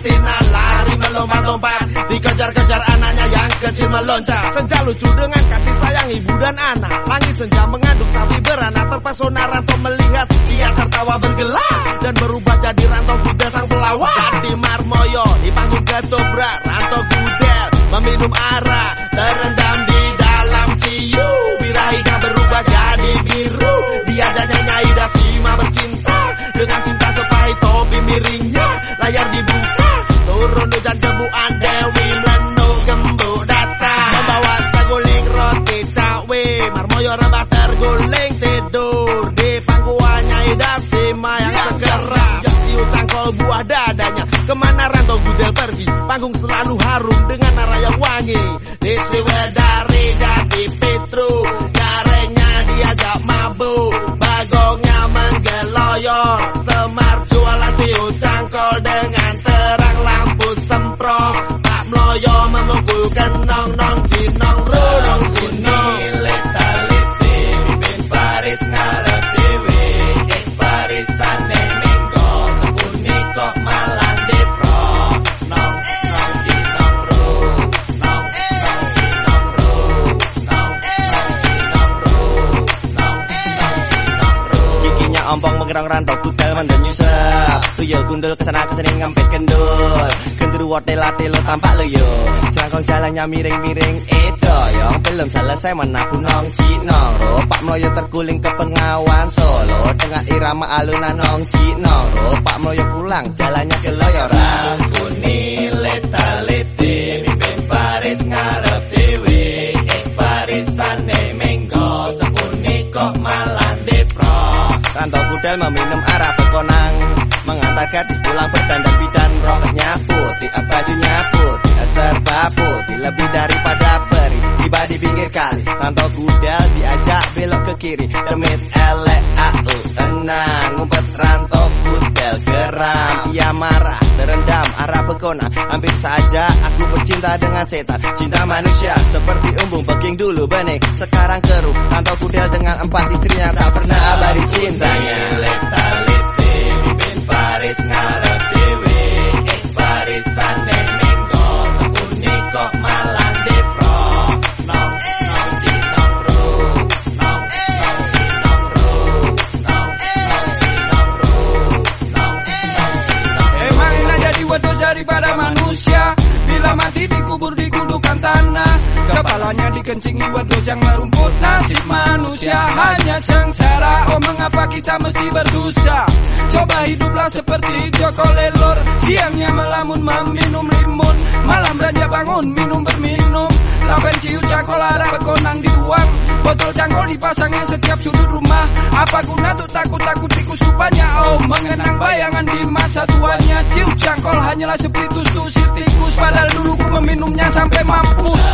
Betina lari melompat-lompat Dikejar-kejar anaknya yang kecil meloncat. Senja lucu dengan kasih sayang ibu dan anak. Langit senja mengandung sapi beranak Terpesona rantau melihat dia tertawa bergelar Dan berubah jadi rantau kuda sang pelawak Jadi marmoyo di panggung ketoprak Rantau kudel meminum arak Terendam Panggung selalu harum dengan arah yang wangi. Sriwedari jadi Mengerang rantau kutel mandan nyusap Tuyul gundul kesana kesini ngampet kendul Gendru tela telo tampak lo yo. Jangkong jalannya miring-miring Edo yang belum selesai menabuh nong cinong ro Pak Mloyo terguling ke pengawan Solo. Dengan irama alunan nong cinong ro Pak Mloyo pulang jalannya keloyoran Kuni Rantau kudel meminum arak bekonang Mengantar gadis pulang berdandan bidan. Roketnya putih, bajunya putih Serba putih, lebih daripada peri Tiba di pinggir kali. Rantau kudel diajak belok ke kiri. Demit elek au tenang. Ngumpet rantau kudel geram. Ia marah, terendam arah bekonang Hampir saja aku bercinta dengan setan. Cinta manusia seperti umbung beging dulu bening Sekarang keruh Rantau kudel dengan empat istrinya. Tak cintanya Kepalanya dikencingi wedus yang merumput. Nasib manusia hanya sengsara. Oh mengapa kita mesti bersusah? Coba hiduplah seperti Joko Lelor Siangnya melamun meminum limun. Malam raja bangun minum berminum. Lapen ciu cakol arah bekonang dibuang. Botol cangkol dipasang yang setiap sudut rumah. Apa guna tuh takut-takut tikus rupanya? Oh mengenang bayangan di masa tuanya. Ciu cangkol hanyalah spiritus tusir tikus. Padahal dulu ku meminumnya sampai mampus